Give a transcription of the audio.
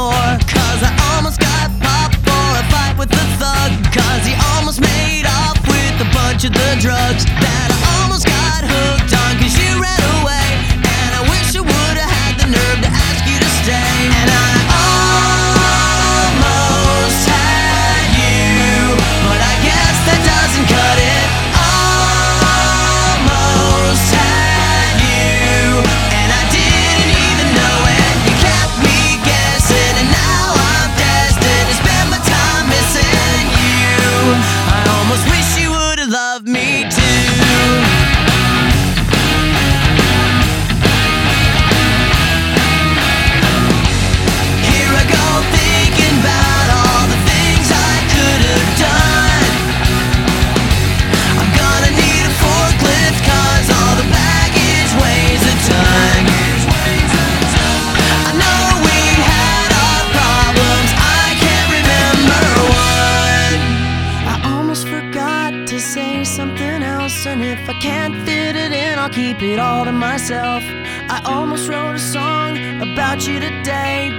more. can't fit it in, I'll keep it all to myself. I almost wrote a song about you today,